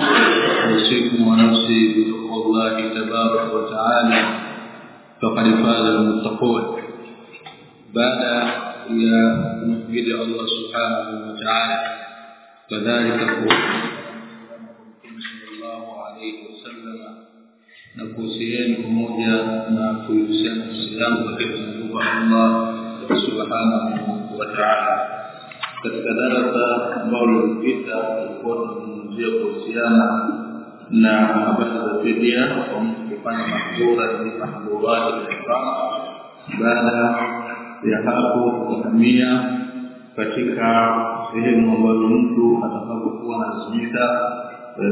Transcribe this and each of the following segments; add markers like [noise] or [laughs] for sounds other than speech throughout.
أوصيكم ونفسي بتقوى الله تبارك وتعالى. فقد فاز المتقون. بعد يا مفيد الله سبحانه وتعالى. كذلك صلى الله عليه وسلم. نقوسيين بموجة ما في السلام. وكيف الله سبحانه وتعالى. فتدرس مولى الفتى القرآن tunazungumzia kuhusiana na habari za fidia kwa mtu kufanya mahdhura katika mahdhurati al-ihram baada ya hapo kuhamia katika sehemu ambayo mtu atakapokuwa analazimika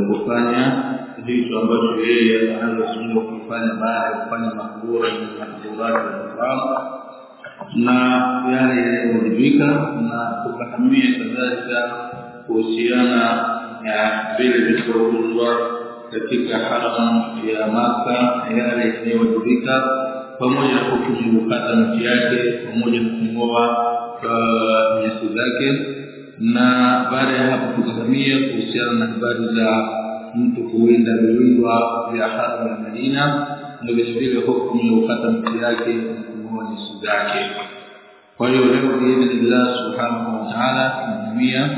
kufanya hicho ambacho yeye analazimika kufanya baada ya kufanya mahdhura katika mahdhurati al-ihram na yale yanayowajibika na tukahamia kadhalika kuhusiana na vile vilivyoruhuswa katika haramu ya Maka yale yanayowajibika pamoja na kukata miti yake pamoja na kungoa nyasi zake. Na baada ya hapo tukahamia kuhusiana na habari za mtu kuwinda viwindwa vya haramu ya Madina na vile vile hukumu ya kukata miti yake na kungoa nyasi zake. Kwa hiyo leo biidhnillah subhanahu wa ta'ala tunatumia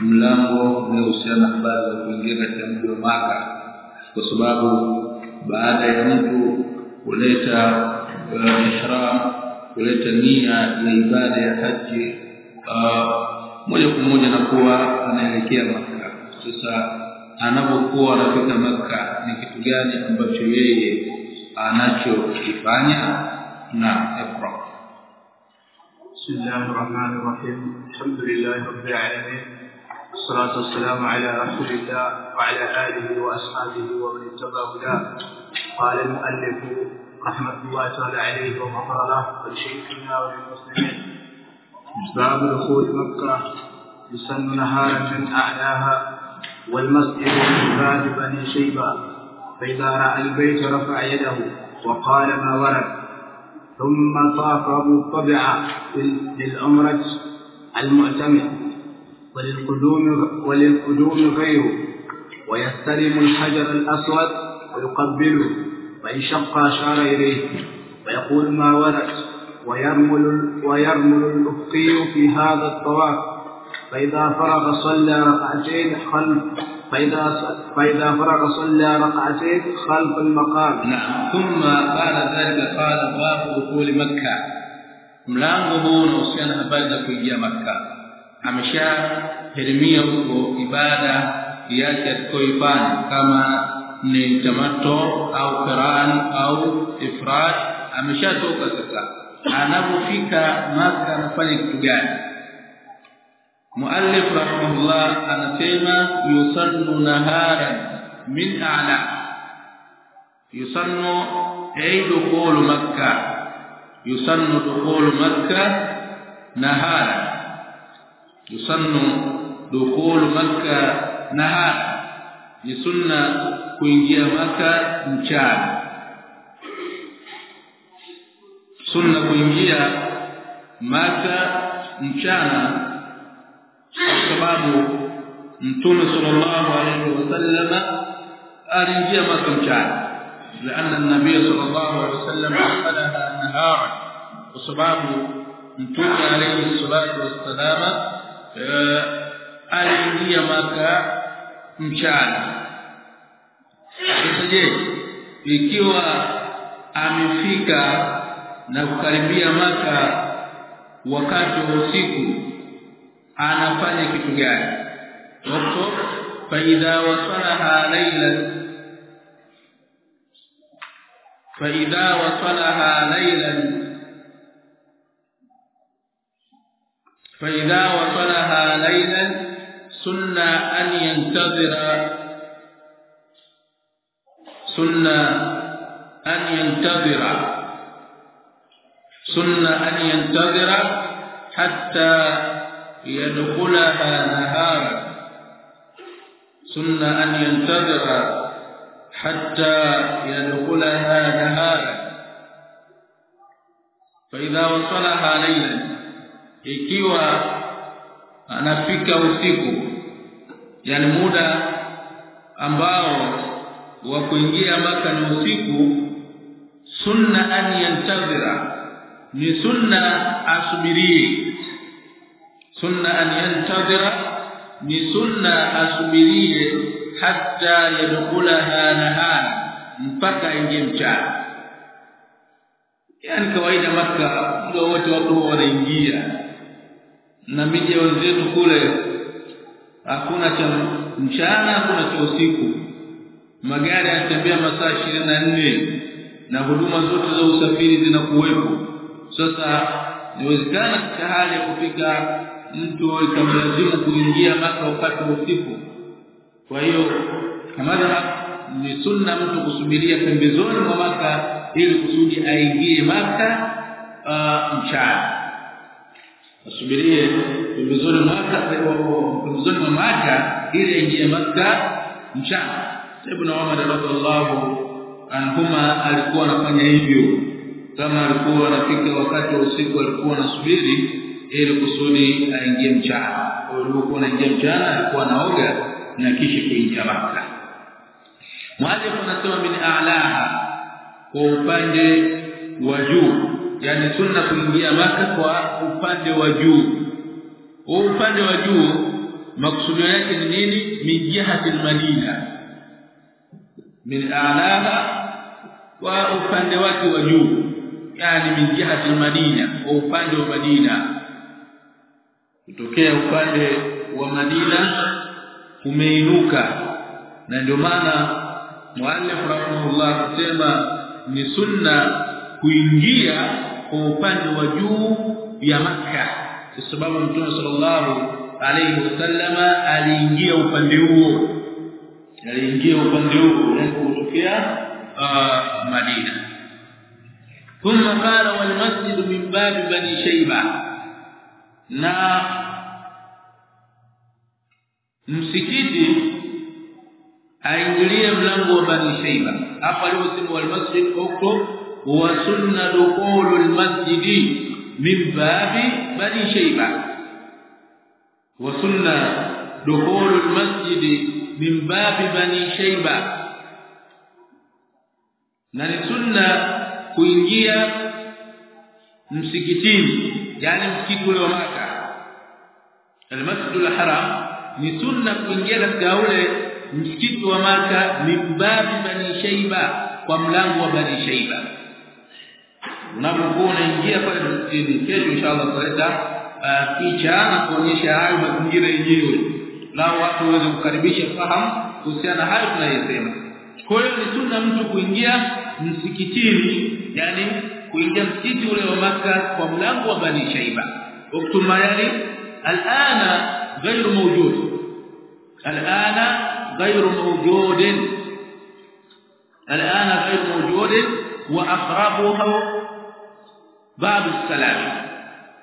mlango unaohusiana habari za kuingia katika mji wa Maka kwa sababu baada ya mtu kuleta uh, ihram kuleta nia ya ibada ya haji uh, moja kwa moja na kuwa anaelekea Maka sasa anapokuwa anafika Maka ni kitu gani ambacho yeye anachokifanya na ikra بسم الله الرحمن الرحيم الحمد لله رب العالمين والصلاة والسلام على رسول الله وعلى آله وأصحابه ومن اتبع هداه. قال المؤلف رحمة الله تعالى عليه وغفر له ولشيخنا وللمسلمين باب دخول مكة. يسن نهارا من أعلاها والمسجد من باب بني شيبة. فإذا رأى البيت رفع يده وقال ما ورد. ثم طاف أبو طبع للعمرة المعتمر وللقدوم وللقدوم غيره ويستلم الحجر الأسود ويقبله وإن شق أشار إليه ويقول ما ورد ويرمل ويرمل الأفقي في هذا الطواف فإذا فرغ صلى ركعتين خلف فإذا فإذا فرغ صلى ركعتين خلف المقام. نعم. ثم بعد ذلك قال باب دخول مكة. mlango huu unahusiana habari kuingia Makka ameshahirimia huko ibada yake atakayoifanya kama ni tamato au qiran au ifrad ameshatoka sasa anapofika Makka anafanya kitu gani muallif rahimahullah anasema yusannu naharan min a'la yusannu ay dukhul makkah yusannu dukhul makkah nahara dukhul makkah nahara ni sunna kuingia maka mchana sunna kuingia maka mchana kwa sababu mtume sallallahu alayhi wasallam aliingia maka mchana لأن النبي صلى الله عليه وسلم دخلها نهارا وسبب متوم عليه الصلاة والسلام aliingia maka mchana sasa je ikiwa amefika na kukaribia maka wakati wa usiku anafanya kitu gani wakati faidha wasalaha laylan فإذا وصلها ليلا فإذا وصلها ليلا سنة أن ينتظر سنة أن ينتظر. سنة أن ينتظر حتى يدخلها نهارا. سنة أن ينتظر حتى يدخلها نهارا. فإذا وصلها ليلا ikiwa anafika usiku yani muda ambao wa kuingia maka ni usiku sunna an yantazira ni sunna asubirie. Sunna an yantazira ni sunna asubirie hatta yadkhulaha nahara mpaka ingie mchana. Yani kawaida maka muda wote watu wanaingia na miji wenzetu kule hakuna cha mchana hakuna cha usiku. Magari yanatembea masaa 24 na huduma zote za usafiri zinakuwepo. Sasa niwezekana katika hali ya kufika mtu ikamlazimu kuingia maka wakati wa usiku. Kwa hiyo kama ni sunna mtu kusubiria pembezoni mwa maka ili kusudi aingie maka uh, mchana asubirie pembezoni mwa maka pembezoni mwa maka ili aingie Makka mchana. Ibn Umar radhiallahu anhuma alikuwa anafanya hivyo. Kama alikuwa anafika wakati wa usiku alikuwa anasubiri ili kusudi aingie mchana. Kwa hiyo alikuwa anaingia mchana alikuwa anaoga na kisha kuingia Makka. Mwalimu anasema min a'laha kwa upande wa juu yani sunna kuingia maka kwa upande wa juu. Kwa upande wa juu maksudio yake ni nini? Min jihati madina min a'laha wa upande wake wa juu. Yani min jihati madina kwa upande wa madina. Kutokea upande wa madina umeinuka na ndio maana muallif rahimahullah kusema ni sunna kuingia kwa upande wa juu ya maka kwa sababu mtume sallallahu alayhi wasallama aliingia upande huo aliingia upande huo na kutokea Madina ثم قال والمسجد من باب بني شيبه na msikiti aingilie mlango wa bani shayba hapa aliposema wal masjid huko dukhulul masjid min bab bani shayba. Wa sunna dukhulul masjid min bab bani shayba. Na ni sunna kuingia msikitini yani msikiti ule wa maka al-masjid al-haram ni sunna kuingia katika ule msikiti wa maka mimbabi bani shaiba kwa mlango wa bani shaiba unapokuwa unaingia pale msikitini kesho inshallah tutaleta picha na kuonyesha hayo mazingira yenyewe lao watu waweze kukaribisha fahamu kuhusiana hayo tunayosema kwa hiyo ni sunna mtu kuingia msikitini yani kuingia msikiti ule wa maka kwa mlango wa bani shaiba uktuma yani alana غير موجود الآن غير موجود الآن غير موجود وأقربه باب السلام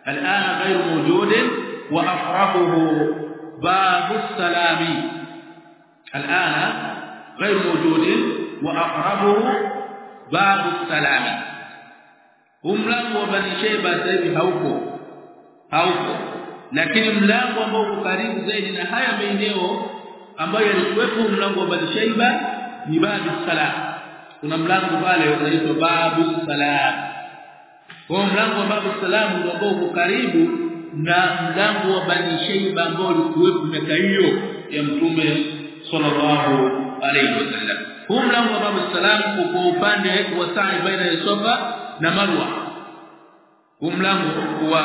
الآن غير موجود وأقربه باب السلام الآن غير موجود وأقربه باب السلام هم وبني شيبة سيبي هوكو هوكو lakini mlango ambao uko karibu zaidi na haya maeneo ambayo yalikuwepo mlango wa Balshaiba ni babu salam kuna mlango pale unaitwa babu salam kwa mlango wa babu salamu ndio ambao uko karibu na mlango wa Bani Shaiba ambao ulikuwepo miaka hiyo ya Mtume sallallahu alayhi wasallam huu mlango wa babu salamu uko upande wa sa'i baina ya sofa na Marwa. Huu mlango wa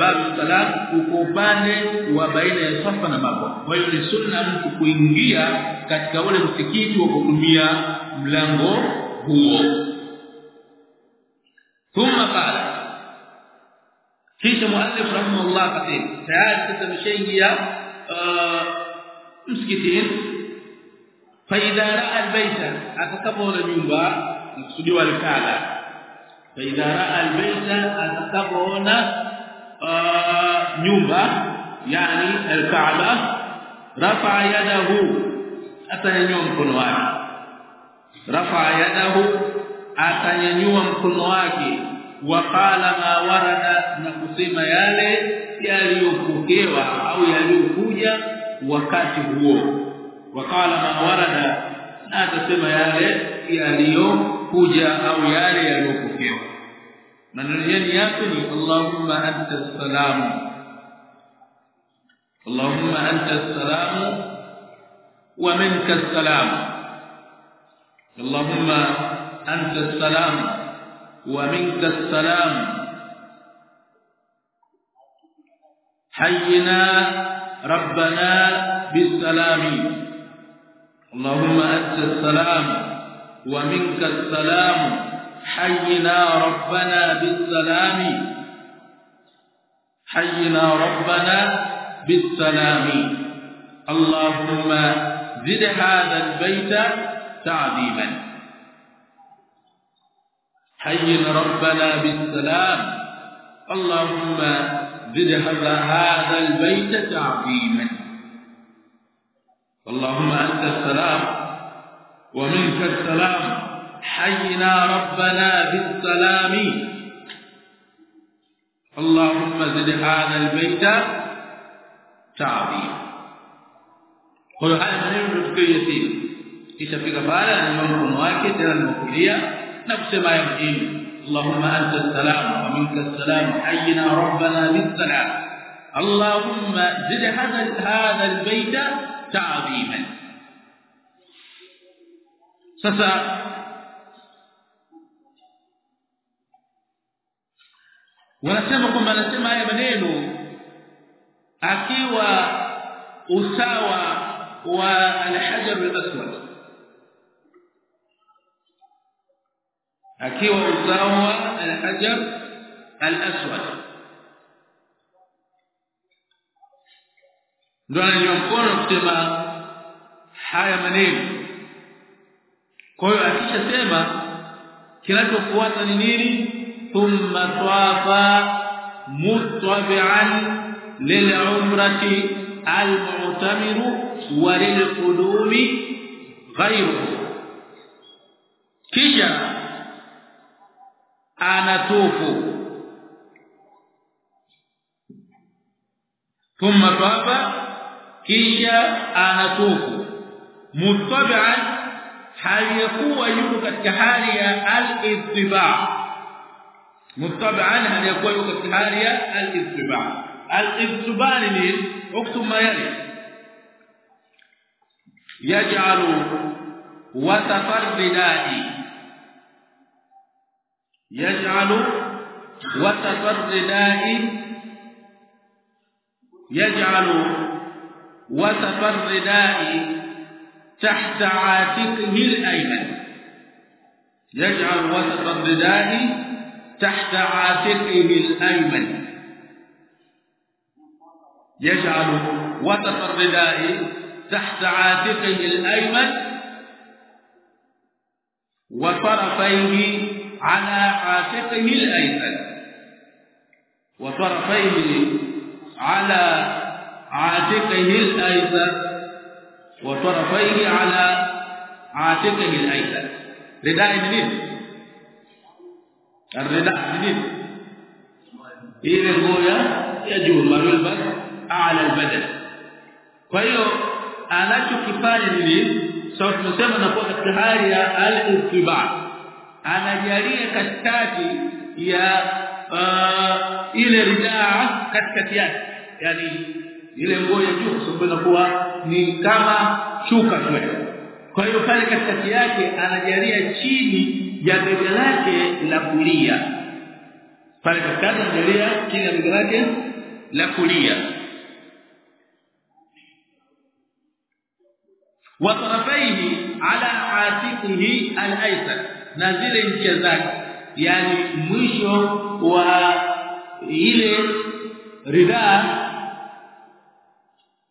babu salam uko upande wa baina ya Safa na Marwa. Kwa hiyo ni sunna mtu kuingia katika ule msikiti wa kutumia mlango huo ثم قال كيف مؤلف رحمه الله قديم تعال تتمشيا مسكتين. فإذا رأى البيت اتقبل النبا نقصد والكاله فإذا رأى البيت اتقبلنا آه، نبا يعني الكعبة. رفع يده اتى يوم كنوا رفع يده atanyanyua mkono wake waqala ma warada na kusema yale yaliyopokewa au yaliyokuja wakati huo waqala ma warada na atasema yale yaliyokuja au yale yaliyopokewa maneno yake ni Allahumma anta salamu Allahumma anta salamu wa minka salamu اللهم أنت السلام ومنك السلام. حينا ربنا بالسلام. اللهم أنت السلام ومنك السلام. حينا ربنا بالسلام. حينا ربنا بالسلام. اللهم زد هذا البيت تعظيما. حينا ربنا بالسلام. اللهم زد هذا البيت تعظيما. اللهم أنت السلام ومنك السلام. حينا ربنا بالسلام. اللهم زد هذا البيت تعظيما. kwa haya maneno tukiyasema kisha fika pale ananyanyua mkono wake tena na kulia نفس ما يمكن اللهم أنت السلام ومنك السلام حينا ربنا بالسلام. اللهم زد هذا البيت تعظيما. سسا. wanasema kwamba anasema haya maneno akiwa usawa wa alhajar akiwa usawa al-hajar al-aswad. Ndio ananywa kusema haya maneno. Kwa hiyo akishasema kinachofuata ni nini? Thumma tawafa mutabi'an lil'umrati al-mu'tamiru wa lilqudumi ghayruhu. Kisha anatufu. Thumma tawafa kisha anatufu. Mutabi'an hali yakuwa yuko katika hali ya al-ittiba. Mutabi'an hali yakuwa yuko katika hali ya al-ittiba. Al-ittiba ni uktub ma yali يجعل وسط الرداء يجعل وسط الرداء تحت عاتقه الأيمن. يجعل وسط الرداء تحت عاتقه الأيمن. يجعل وسط الرداء تحت عاتقه الأيمن. وطرفيه على عاتقه الأيمن وطرفيه على عاتقه الأيمن وطرفيه على عاتقه الأيمن. رداء جديد. الرداء الدين إيه هويا يجول مرلبا على البدن. فايو anachokifanya ni sawa tunasema na kwa katika hali ya al-ibtibaa anajalia katikati ya uh, ile ridaa katikati yake. Yani ile nguo ya juu sababu kuwa ni kama shuka tu. Kwa hiyo pale katikati yake anajalia chini ya bega lake la kulia. Pale katikati anajalia chini ya bega lake la kulia. Wa tarafaihi ala atiqihi al-aysar na zile njia zake. Yani mwisho wa ile ridhaa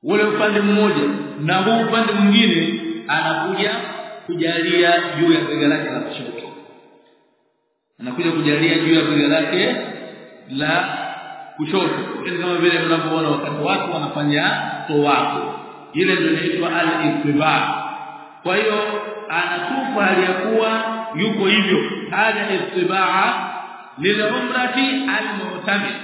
ule upande mmoja na huu upande mwingine anakuja kujalia juu ya bega lake la kushoto. Anakuja kujalia juu ya bega lake la kushoto. Yani kama vile mnapoona wakati watu wanafanya towako ile ndio inaitwa al-ittiba. Kwa hiyo anatufa aliyakuwa yuko hivyo. Hali ya istibaa lilumrati almu'tamid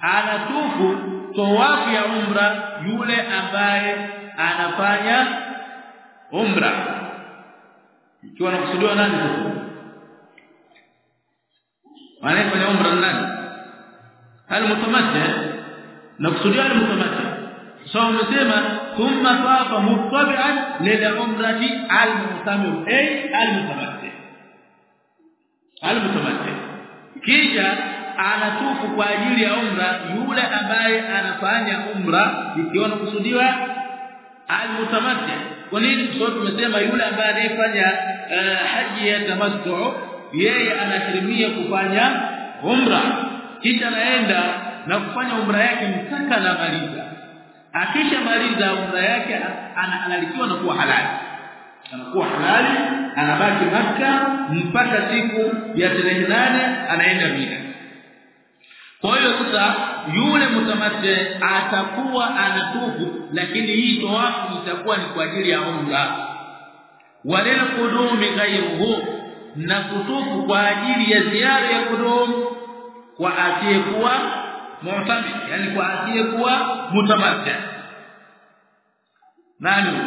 anatufu tawafu ya umra yule ambaye anafanya umra. Ikiwa nakusudiwa nani sasa kwenye umra nani? Al-mutamatti nakusudiwa al-mutamatti so umesema thumma tawafa muttabi'an lil-umrati al-mu'tamir. Ay al-mutamatti al-mutamatti kisha anatufu kwa ajili ya umra yule ambaye anafanya umra ikiwa nakusudiwa al-mutamatti kwa nini? Kwa tumesema yule ambaye anayefanya uh, haji ya tamattu yeye anahirimia kufanya umra. Kisha anaenda na kufanya umra yake mpaka anamaliza. Akisha maliza umra yake analikiwa na kuwa halali. Anakuwa halali anabaki maka mpaka siku ya tarehe nane anaenda Mina. Kwa hiyo sasa yule mtamate atakuwa anatubu lakini hii tawafu itakuwa ni kwa ajili ya umra. Walil qudumi ghayruhu na kutufu kwa ajili ya ziara ya qudum kwa asiyekuwa mu'tamid yani kwa asiyekuwa mtamate nani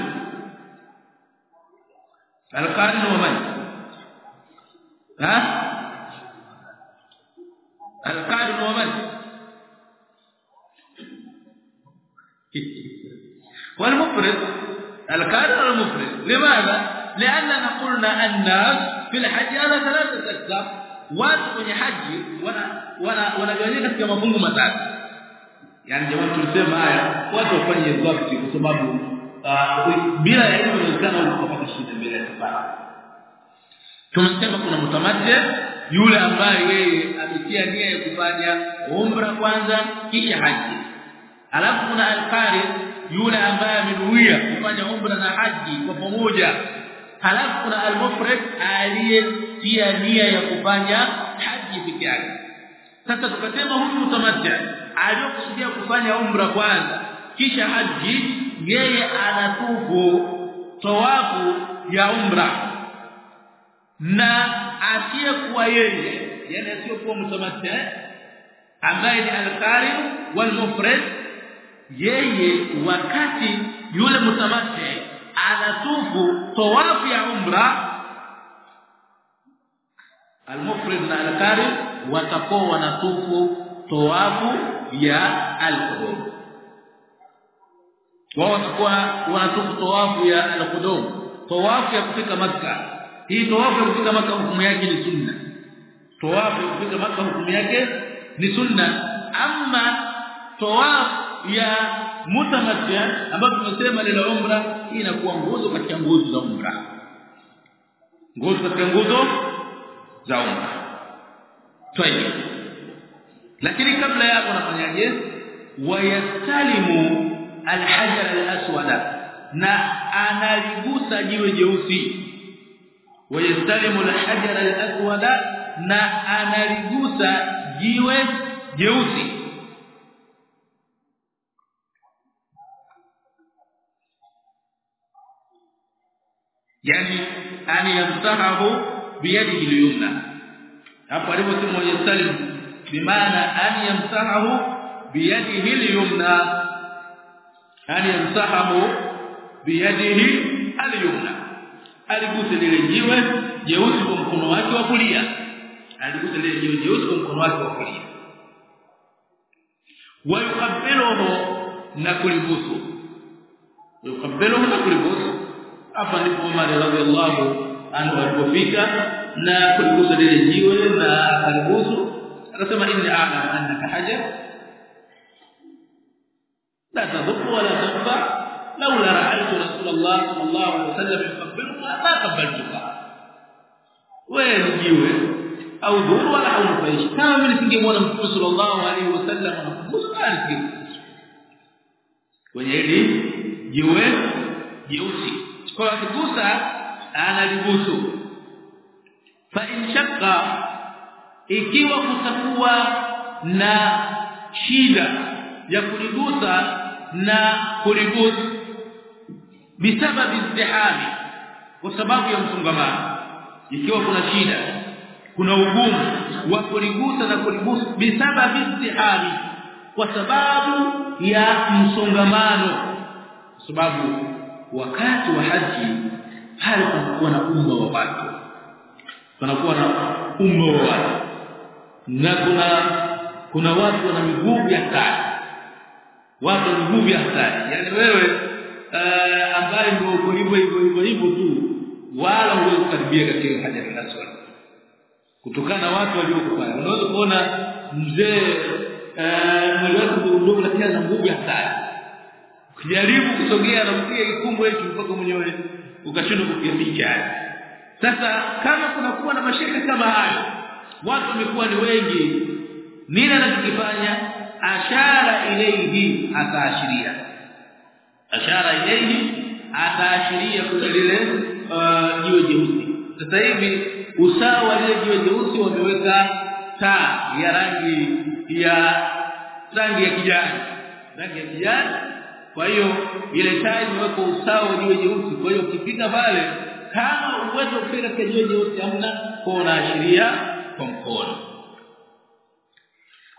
القارن هو من؟ ها؟ القارن هو من؟ والمفرد القارن هو المفرد، لماذا؟ لأننا قلنا أن في الحج أنا ثلاثة اجزاء وان في حج وأنا وأنا وأنا جايين يعني في مفهوم ثلاثة يعني جماعة وأنا هاي واتفني الضبط بسبب bila ya hivyo inawezekana ukapata shida mbele ya safari tumesema kuna mutamaddi yule ambaye yeye ametia nia ya kufanya umra kwanza kisha haji. Alafu kuna alqari yule ambaye amenuia kufanya umra na haji kwa pamoja. Halafu kuna almufrid aliyetia nia ya kufanya haji peke yake. Sasa tukasema huyu mutamatти aliyokusudia kufanya umra kwanza kisha haji yeye anatufu tawafu ya umra. Na asiyekuwa yeye yani asiyekuwa mtamatti ambaye ni al-qarin wal mufrad yeye wakati yule mtamatti anatufu tawafu ya umra al-mufrad na al-qarin watakuwa wanatufu tawafu ya al-qudum wao watakuwa wanatufu tawafu ya al-qudum tawafu ya kufika makkah hii tawafu ya kufika maka hukumu yake ni sunna. Tawafu ya kufika maka hukumu yake ni sunna. Ama tawafu ya mutamatti ambapo tumesema lile umra hii inakuwa nguzo katika nguzo za umra. Nguzo katika nguzo za umra. Tayeb lakini kabla ya hapo nafanyaje wayastalimu alhajar alaswada na analigusa jiwe jeusi. Wayastalimu alhajar alaswada na analigusa jiwe jeusi. Yani an yamsahahu biyadihi al-yumna hapo aliposema yastalim bimaana an yamsahahu biyadihi al-yumna an yamsahahu biyadihi al-yumna. Aligusa lile jiwe jeusi kwa mkono wake wa kulia. Aligusa lile jiwe jeusi kwa mkono wake wa kulia. Wayukabbiluhu na kulibusu. Yukabiluhu na kulibusu. Hapa ndipo Umar radhiallahu anhu alipofika na kuligusa lile jiwe na akalibusu. Akasema inni a'lamu annaka hajar لا تضر ولا تنفع لولا رأيت رسول الله صلى الله عليه وسلم يقبلها ما قبلتها وين جيوه أو دور ولا أو فيش كما من سنجمونا محمد صلى الله عليه وسلم ونقول ما kwenye hili jiwe jeusi kwa kugusa analigusu فإن inshaqa ikiwa kutakuwa na shida ya kuligusa na kuligusa. Bisababi izdihami kwa sababu ya msongamano. Ikiwa kuna shida kuna ugumu wa kuligusa na kuligusa. Bisababi izdihami kwa sababu ya msongamano. Sababu wakati wa haji pale kunakuwa na umma wa watu. Kunakuwa na umma wa watu. Na kuna kuna watu wana miguu ya hatari watu nguvu ya hatari. Yani wewe uh, ambaye ndio uko hivyo hivyo hivyo hivyo tu wala huwezi kukaribia katika haja ya aswad kutokana na watu pale. Unaweza kuona mzee mwili wake ndio lakini ana nguvu ya hatari. Ukijaribu kusogea na kupiga ikumbo hicho mpaka mwenyewe ukashindwa kukificha sasa kama kuna kuwa na mashaka kama hayo watu wamekuwa ni wengi nini anachokifanya ashara ilayhi ataashiria. Ashara ilayhi ataashiria kwa lile jiwe jeusi. Sasa hivi usawa lile jiwe jeusi wameweka taa ya rangi ya rangi ya kijani. Rangi ya kijani. Kwa hiyo ile taa imewekwa usawa jiwe jeusi. Kwa hiyo ukifika pale kama uwezo kufika katika jiwe jeusi hamna kwa unaashiria kwa mkono.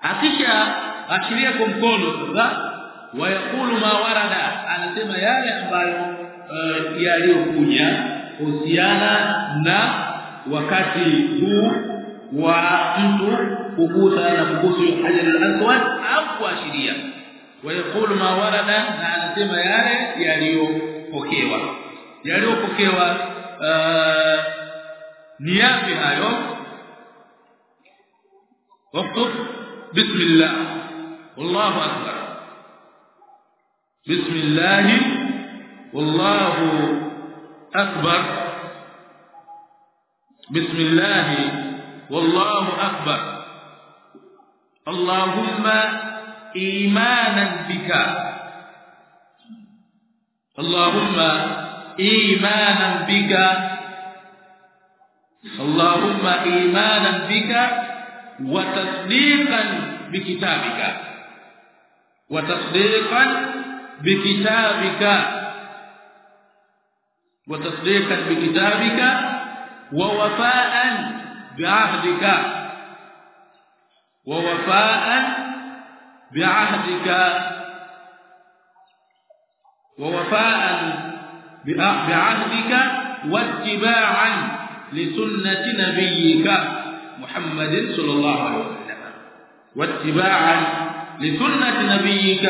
Akisha ashiria kwa mkono sasa. Wayakulu ma warada anasema yale ambayo uh, yaliyokuja husiana na wakati huu wa mtu kugusa na kugusa hajar al-aswad au kuashiria. Wayakulu ma warada na anasema yale yaliyopokewa. Yaliyopokewa uh, ni yapi hayo? اكتب بسم الله والله أكبر. بسم الله. والله أكبر. بسم الله. والله أكبر. اللهم إيمانا بك. اللهم إيمانا بك. اللهم إيمانا بك وتصديقا بكتابك. وتصديقا بكتابك. وتصديقا بكتابك ووفاء بعهدك. ووفاء بعهدك. ووفاء بعهدك واتباعا لسنة نبيك محمد صلى الله عليه وسلم. واتباعا لسنة نبيك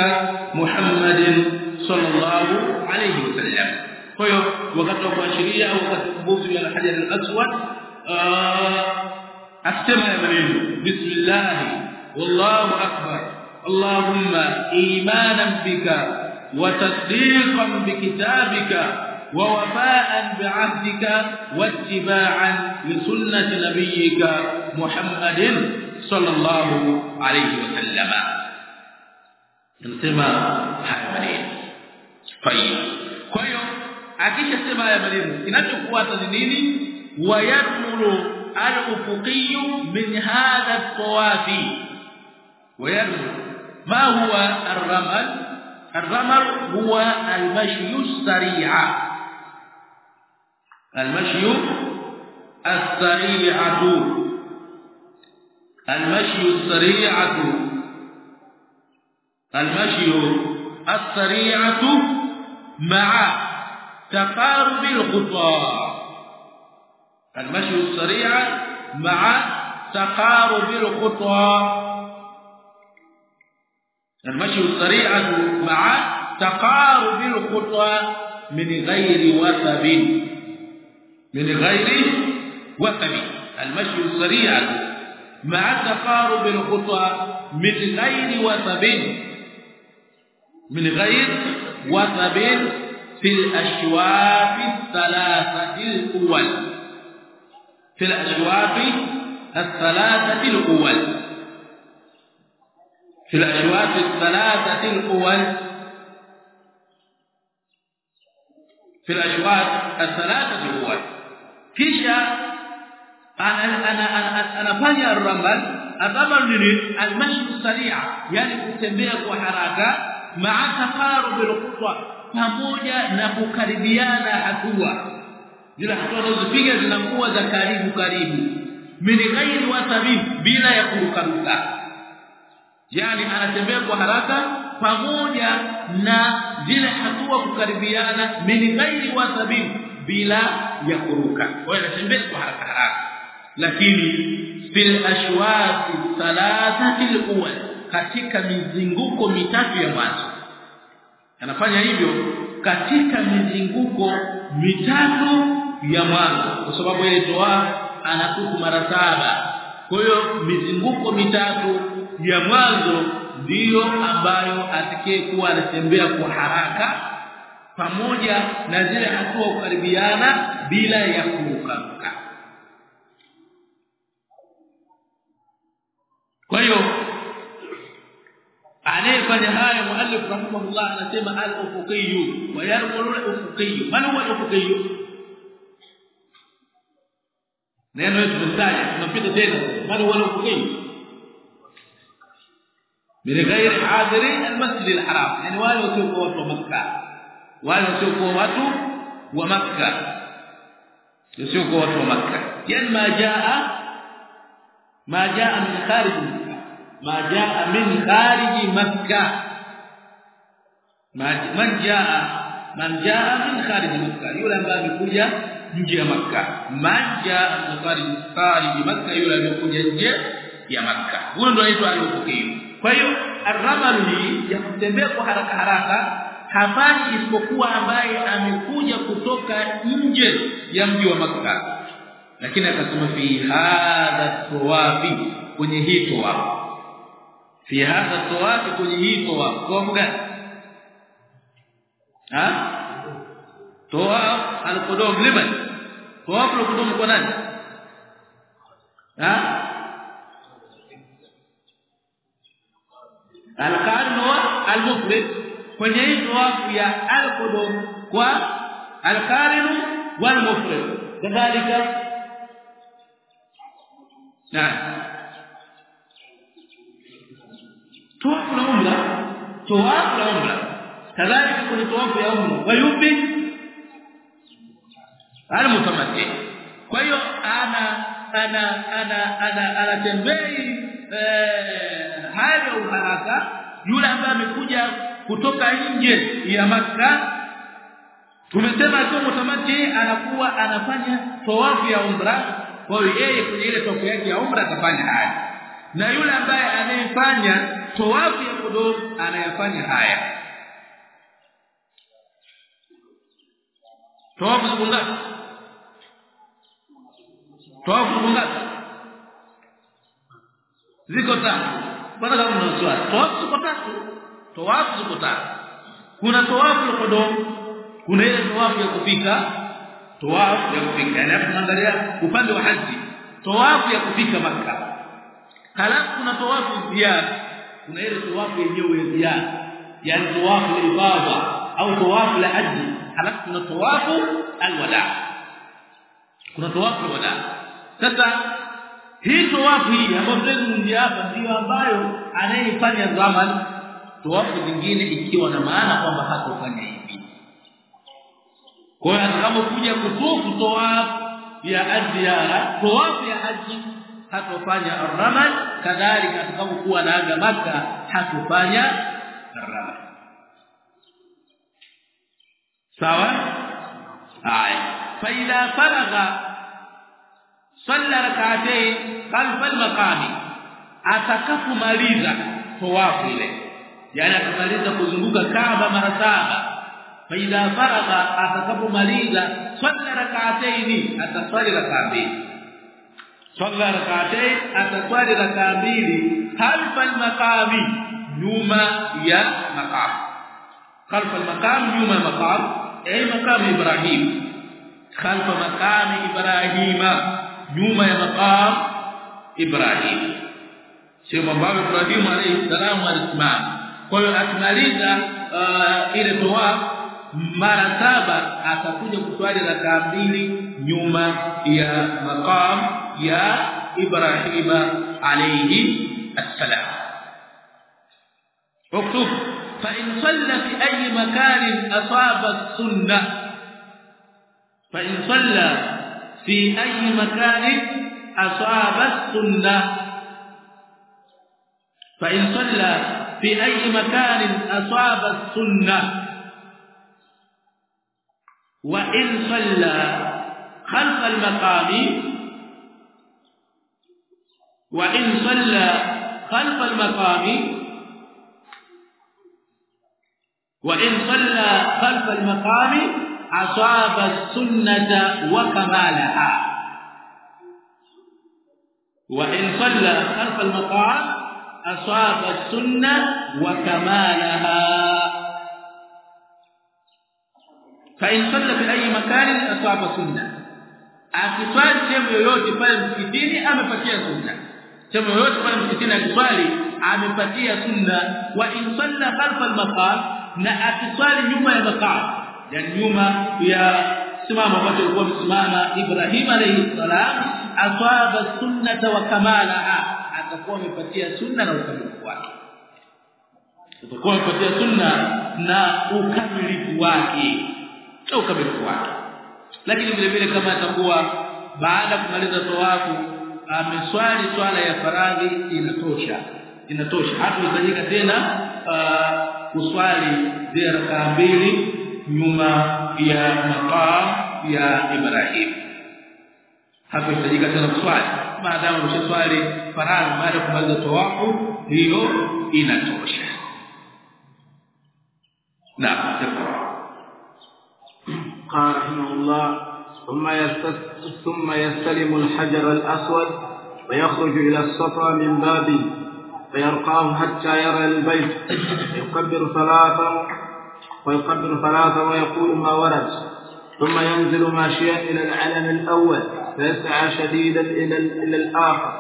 محمد صلى الله عليه وسلم. فهو وقت اشاريا وقت بوز من الحجر الأسود. آه، أستمع منين بسم الله. والله أكبر. اللهم إيمانا بك وتصديقا بكتابك ووفاء بعهدك واتباعا لسنة نبيك محمد صلى الله عليه وسلم. نسمع haya maneno طيب kwa hiyo akishasema haya maneno kinachofuata ni nini wayadmuru al-ufuqi min hadha at-tawafi wayadmuru ma huwa ar-ramal ar-ramal huwa al-mashyu as-sari'a المشي السريعة المشي السريعة المشي السريعة مع تقارب الخطى المشي السريع مع تقارب الخطى المشي السريع مع تقارب الخطى من غير وثب. من غير وثب. المشي السريع مع تقارب الخطى من غير وثب. من غير وثب في الأشواف الثلاثة الأول. في الأشواف الثلاثة الأول. في الأشواف الثلاثة الأول. في الأشواف الثلاثة الأول. كيشا أنا أنا أنا أنا فاني الرمل أنا أنا السريع. يعني أنا أنا أ ma'a تقارب al-khutwa pamoja na kukaribiana hatua. Zile hatua unazopiga zinakuwa za karibu karibu. Min ghairi wasabib bila ya kurukaruka. Yani anatembea kwa haraka pamoja na zile hatua kukaribiana min ghairi wasabib bila ya kuruka. Kwa anatembea kwa haraka haraka. Lakini fil ashwaq thalathati al katika mizinguko mitatu ya mwanzo. Anafanya hivyo katika mizinguko mitatu ya mwanzo kwa sababu ile toa anatuku mara saba. Kwa hiyo mizunguko mitatu ya mwanzo ndiyo ambayo atakaye kuwa anatembea kwa haraka pamoja na zile hatua kukaribiana bila ya kurukaruka. Kwa hiyo anayefanya haya muallif rahimahullah anasema al-ufuqiyyu wa yarmulu al-ufuqiyyu. Man huwa al-ufuqiyyu? Neno hili tunapita tena. Man huwa al-ufuqiyyu? Ghairi hadiri al-masjid al-haram. Yani wale wasiokuwa watu wa makka. Wale wasiokuwa watu wa makka. Wasiokuwa watu wa makka. Yani ma jaa ma jaa min kharij ma jaa min khariji makkah man jaa man jaa min khariji makkah yule ambaye amekuja nje ya makkah man jaa min khariji makkah yule amekuja nje ya makkah huyo ndo anaitwa alipokea kwa hiyo arramal ni ya kutembea kwa haraka haraka hafanyi isipokuwa ambaye amekuja kutoka nje ya mji wa makkah lakini akasema fi hadha tawafi kwenye hii tawafi في هذا الطواف kwenye hii tawaf tawaf gani ha tawaf al-qudum liman tawaf al-qudum kwa nani ha al-qarin wa al-mufrid kwenye hii tawaf ya al-qudum kwa al-qarin wal-mufrid kadhalika نعم tawafu la umra tawafu la umra kadhalika kuna tawafu ya umra wa yupi? Ana mutamatti kwa hiyo ana ana ana ana anatembei eh hayo uharaka. Yule ambaye amekuja kutoka nje ya maka tumesema tu mutamati anakuwa anafanya tawafu ya umra. Kwa hiyo yeye kwenye ile tawafu yake ya umra atafanya haya na yule ambaye anayefanya tawafu ya kudum anayafanya haya? Tawafu siku tawafu ngapi? Ziko tatu. Bwana kama una swali. Tawafu ziko tatu. Tawafu ziko tatu? Kuna tawafu ya kudum kuna ile tawafu ya kufika tawafu ya kufika yani tunaangalia upande wa haji. Tawafu ya kufika makkah halafu kuna tawafu ziada kuna ile tawafu yenyewe ziada. Yani tawafu ibada au tawafu la haji. Halafu kuna tawafu alwada. Kuna tawafu alwada sasa hii tawafu hii ambayo tunazungumzia hapa ndio ambayo anayefanya zaman tawafu zingine ikiwa na maana kwamba hatofanya hivi. Kwa hiyo atakapokuja kutufu tawafu ya aziara tawafu ya haji hatofanya ar-ramal kadhalika atakapokuwa anaaga maka hakufanya ar-ramal sawa? Haya. Idha faragha salla rak'atayn khalfa al-maqami atakapomaliza tawafu ile yani akamaliza kuzunguka Kaaba mara saba faida faragha atakapomaliza salla rak'atayn ataswali rak'a mbili صلى ركعتين ataswali rakaa mbili khalfa al-maqami nyuma ya maqam khalfa al-maqam nyuma maqam ay maqam ibrahim khalfa maqam ibrahima nyuma ya maqam ibrahim sio mambo ibrahim alayhi salam alisimama kwa hiyo akimaliza ile dua mara saba atakuja kuswali rakaa mbili nyuma ya maqam ya Ibrahim alayhi السلام. اكتب. فإن صلى في أي مكان أصاب السنة. فإن صلى في أي مكان أصاب السنة. فإن صلى في أي مكان أصاب السنة. وإن صلى خلف المقام وإن صلى خلف المقام وإن صلى خلف المقام أصاب السنة وكمالها. وإن صلى خلف المقام أصاب السنة وكمالها. فإن صلى في أي مكان أصاب السنة. akiswali sehemu yoyote pale msikitini amepatia sunna sehemu yote kwa msikitini akiswali amepatia sunna. Wa in salla khalfa al-maqam na akiswali nyuma ya maqam yani nyuma ya simama ambacho alikuwa msimama Ibrahim alayhi salam aswaba sunnata wa kamalaha. Atakuwa amepatia sunna na ukamilifu wake. Atakuwa amepatia sunna na ukamilifu wake. Na ukamilifu wake. Lakini vile vile kama atakuwa baada kumaliza tawafu ameswali swala ya faradhi inatosha inatosha hatuhitajika tena uh, kuswali zile rakaa mbili nyuma ya maqam ya Ibrahim hatuhitajika tena kuswali maadamu umeshaswali faradhi baada ya kumaliza tawafu hiyo inatosha na قال رحمه الله ثم ثم يستلم الحجر الأسود ويخرج إلى الصفا من بابه فيرقاه حتى يرى البيت. يكبر ثلاثا ويكبر ثلاثا ويقول ما ورد. ثم ينزل ماشيا إلى العلم الأول فيسعى شديدا إلى إلى الآخر.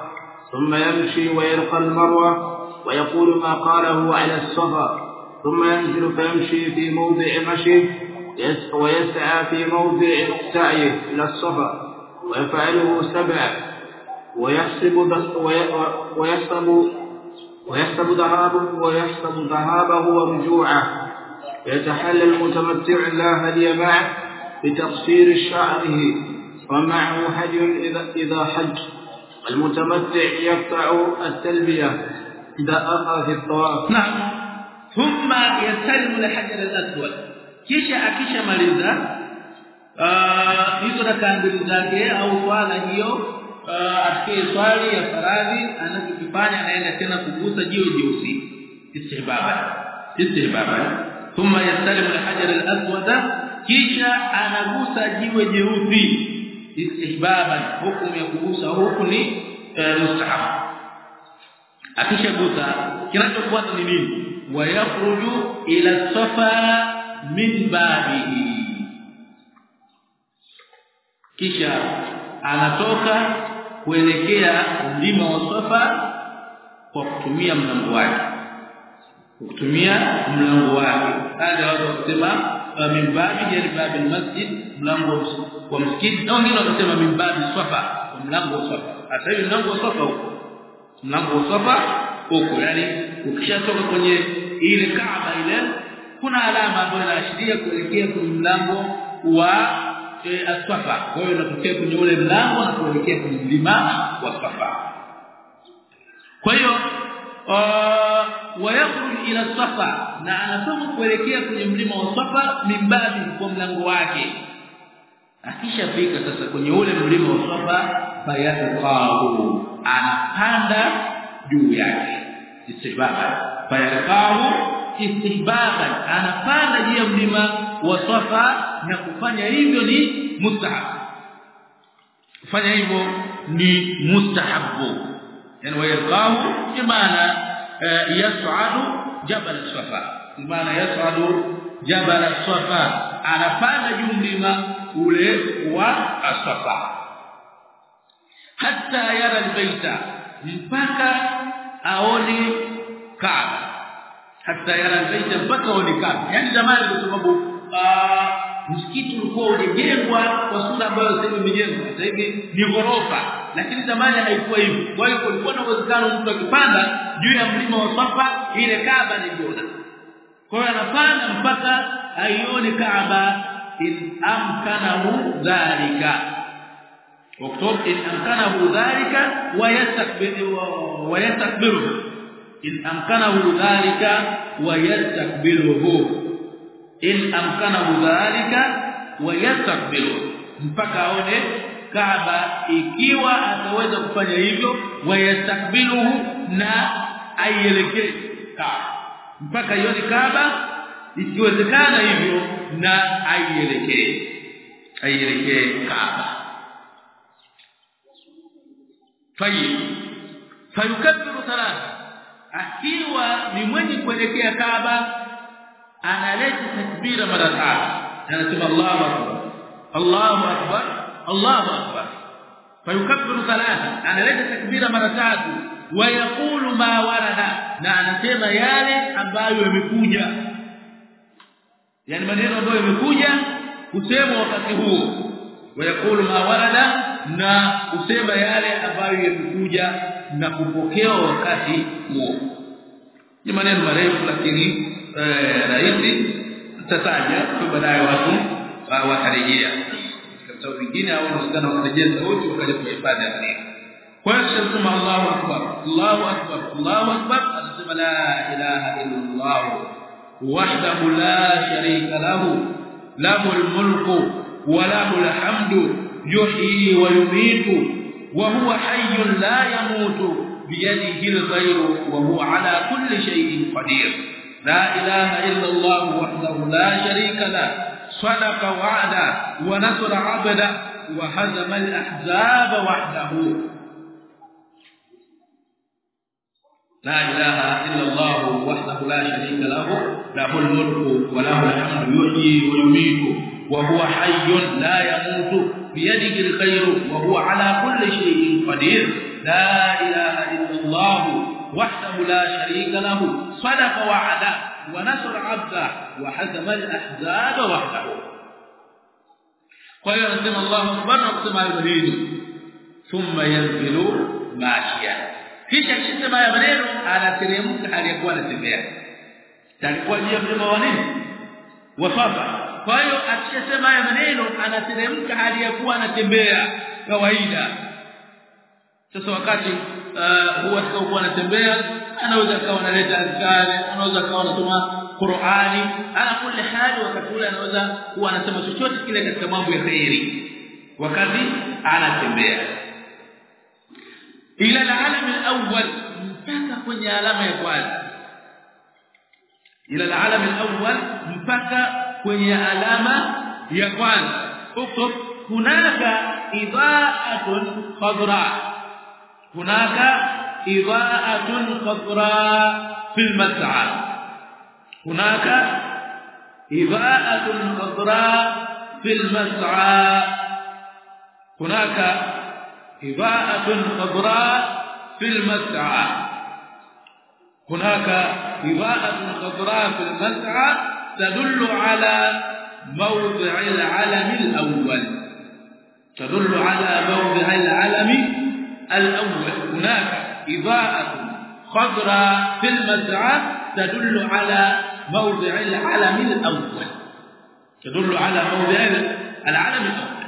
ثم يمشي ويلقى المروة ويقول ما قاله على الصفا. ثم ينزل فيمشي في موضع مشيه ويسعى في موضع سعيه إلى الصفا ويفعله سبعا ويحسب ويحسب ويحسب ذهابه ويحسب ذهابه ورجوعه. يتحلى المتمتع لا هدي معه بتقصير شعره ومعه هدي إذا, إذا حج. المتمتع يقطع التلبية إذا أخذ في الطواف. نعم. ثم يستلم الحجر الأسود. Kisha akishamaliza hizo rakaa mbili zake au swala hiyo atakaye swali ya faradhi anachokifanya anaenda tena kugusa jiwe jeusi. Istihbaba. Istihbaba. Thumma yastalimu al-hajar kisha anagusa jiwe jeusi. Istihbaba. Hukumu ya kugusa huku ni mustahab akishagusa kinachofuata ni nini? Wayakhruju ila safa min kisha anatoka kuelekea mlima wa Safa kwa kutumia mlango wake. Kutumia mlango wake. Hadi watu wakisema min babi ya babi masjid mlango wa msikiti. Na wengine wakisema min babi Safa. Mlango wa Safa. Hata hiyo mlango wa Safa huko mlango wa Safa huko yani ukishatoka kwenye ile Kaaba ile kuna alama ambayo inaashiria kuelekea kwenye mlango wa e, As-Safa. Kwa hiyo inatokea kwenye ule mlango na kuelekea kwenye mlima wa Safa. Kwa hiyo wayakhruj ila Safa na anatoka kuelekea kwenye mlima wa Safa mimbabi kwa mlango wake. Akishafika sasa kwenye ule mlima wa Safa fayatqahu anapanda juu yake. Istibaba fayaqahu istihbaban. Anapanda juu ya mlima wa Safa na kufanya hivyo ni mustahab. Kufanya hivyo ni mustahabu yani wayarqahu imana yas'adu jabal Safa. Imana yas'adu jabal Safa. Anapanda juu mlima ule wa Safa. Hatta yara albayta mpaka aone Kaaba hata yara zaita mpaka onekana yani zamani kwa sababu ah, msikiti ulikuwa unajengwa kwa sura ambayo sasa imejengwa. Sasa hivi ni ghorofa. Lakini zamani haikuwa hivyo. Kwa hiyo kulikuwa na uwezekano mtu akipanda juu ya mlima wa Safa ile Kaaba ni bora. Kwa hiyo anapanda mpaka aione Kaaba in amkanahu dhalika. Waktub in amkanahu dhalika wa yastakbiru in amkana dhalika wa yastakbiluhu. In amkana dhalika wa yastakbiluhu. Mpaka aone Kaaba ikiwa ataweza kufanya hivyo wa yastakbiluhu na aielekee Kaaba. Mpaka ione Kaaba ikiwezekana hivyo na aielekee aielekee Kaaba. Fayukabbiru thalatha akiwa ni mwenye kuelekea Kaaba analeta takbira mara tatu. Anasema Allahu akbar Allahu akbar Allahu akbar. Fayukabbiru thalatha analeta takbira mara tatu. Wayaqulu ma warada na anasema yale ambayo yamekuja. Yani maneno ambayo yamekuja kusema wakati huo. Wayaqulu ma warada na kusema yale ambayo yamekuja na kupokea wakati huo. Ni maneno marefu lakini rahisi. Tutataja kwa baadaye watu watarejea. Katika vingine au wasikana wakarejea sauti wakaja kuhifadhi maneno kwa hiyo tunasema Allahu akbar Allahu akbar Allahu akbar. Anasema la ilaha illa Allah wahdahu la sharika lahu lahu al-mulku wa lahu al-hamdu يحيي ويميت وهو حي لا يموت بيده الخير وهو على كل شيء قدير. لا إله إلا الله وحده لا شريك له صدق وعدا ونصر عبدا وهزم الأحزاب وحده. لا إله إلا الله وحده لا شريك له له الملك وله الحمد يحيي ويميت وهو حي لا يموت. بيده الخير وهو على كل شيء قدير. لا إله إلا الله وحده لا شريك له. صدق وعده ونصر عبده وحزم الأحزاب وحده. قال رسول الله سبحانه وتعالى ثم ينزل ماشيا في كنت ما يمرر على تريمك اللي يكون على تبيع تلقى اليوم ما وين kwa hiyo akishasema haya maneno anateremka kuwa anatembea kawaida. Sasa wakati uh, huwa sikuwa anatembea anaweza akawa analeta azkari anaweza akawa anasoma Qur'ani. Ala kulli hali wakati ule anaweza kuwa anasema chochote kile katika mambo ya khairi. Wakati anatembea. Ila alalam alawwal mpaka kwenye alama ya kwanza. Ila alalam alawwal mpaka kwenye alama ya kwanza uktub hunaka idaatun khadra hunaka idaatun khadra fil mas'a hunaka idaatun khadra fil mas'a hunaka idaatun khadra fil mas'a هناك إضاءة خضراء في المسعى تدل على موضع العلم الأول. تدل على موضع العلم الأول. هناك إضاءة خضراء في المسعى تدل على موضع العلم الأول. تدل على موضع العلم الأول.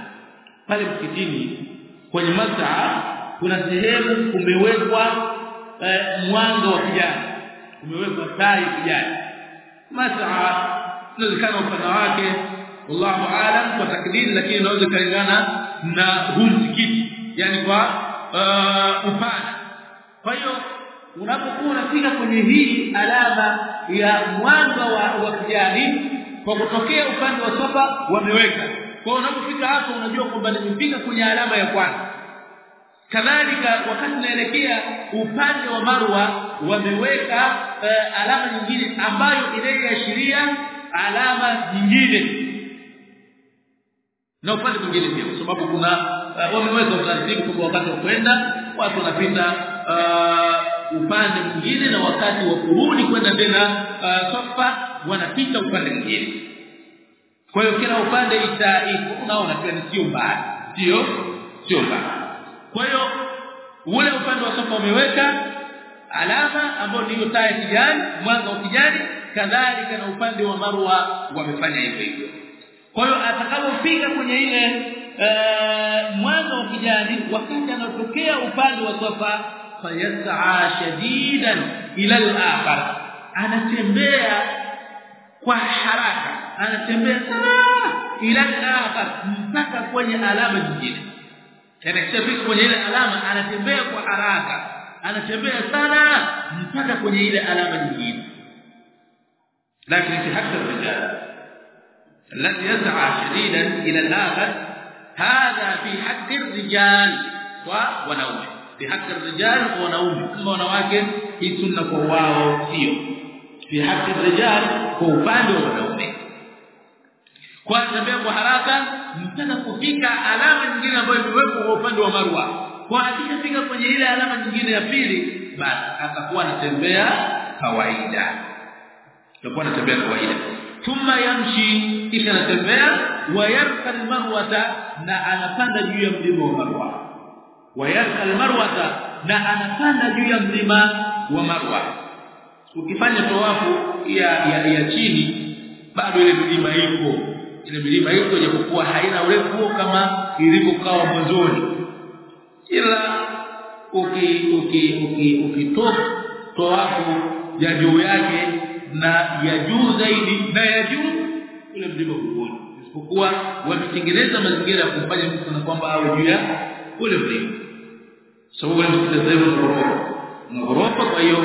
Pale msikitini kwenye masaa kuna sehemu kumewekwa eh, mwanga wa kijani. Kumewekwa taa kijani. Masaa inawezekana upana wake. Wallahu aalam kwa takdiri lakini inaweza kulingana na huu msikiti yani kwa uh, upana. Kwa hiyo unapokuwa unafika kwenye hii alama ya mwanga wa, wa kijani kwa kutokea upande wa sofa wameweka. Kwa unapofika hapo unajua kwamba nimefika kwenye alama ya kwanza kadhalika wakati naelekea upande wa Marwa wameweka uh, alama nyingine ambayo inayoashiria alama nyingine na upande mwingine pia kwa sababu kuna uh, wameweza utaratibu kwa wakati wa kwenda watu wanapita uh, upande mwingine na wakati wa kurudi kwenda tena uh, Safa wanapita upande mwingine. Kwa hiyo kila upande ita unaona pia sio mbaya. Sio? Sio mbaya kwa hiyo ule upande wa sofa umeweka alama ambayo ndiyo taa kijani mwanga wa kijani kadhalika na upande wa marwa wamefanya hivyo hivyo. Kwa hiyo atakapofika kwenye ile mwanga wa kijani wakati anatokea upande wa sofa fayasaa shadidan ila al-akhar. Anatembea kwa haraka anatembea sana ila al-akhar mpaka kwenye alama nyingine yani akishafika kwenye ile alama anatembea kwa haraka anatembea sana mpaka kwenye ile alama nyingine lakini fi hakka rijal الذي يسعى شديدا إلى الآخر هذا في حق الرجال ونومه في حق الرجال ونومه كما wanawake hii sunna kwa wao sio fi haki rijal kwa upande wa wanaume kwa mbele kwa haraka mtaka kufika alama nyingine ambayo imewekwa kwa upande wa marwa. Kwa akishafika kwenye ile alama nyingine ya pili basi atakuwa anatembea kawaida. Atakuwa anatembea kawaida. Thumma yamshi kisha anatembea wayarka almarwata na anapanda juu ya mlima wa marwa. Wayarka almarwata na anapanda juu ya mlima wa marwa. Ukifanya tawafu ya, ya ya chini bado ile milima iko ile milima hiyo japokuwa haina urefu kama ilivyokuwa mwanzoni. Ila uki uki uki ukitoka ya juu yake na ya juu zaidi na ya juu ule mlima mkubwa isipokuwa wametengeneza mazingira ya kumfanya mtu na kwamba awe juu ya ule mlima. Sababu ule ni ghorofa. Ghorofa kwa hiyo